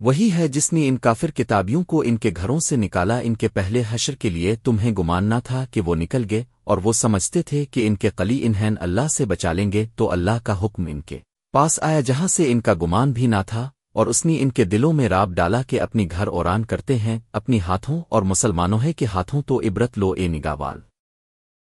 وہی ہے جس نے ان کافر کتابیوں کو ان کے گھروں سے نکالا، ان کے پہلے حشر کے لیے تمہیں گمان نہ تھا کہ وہ نکل گئے اور وہ سمجھتے تھے کہ ان کے قلی انہین اللہ سے بچا لیں گے تو اللہ کا حکم ان کے پاس آیا جہاں سے ان کا گمان بھی نہ تھا اور اس نے ان کے دلوں میں راب ڈالا کہ اپنی گھر اوران کرتے ہیں، اپنی ہاتھوں اور مسلمانوں ہے کہ ہاتھوں تو عبرت لو اے نگاوال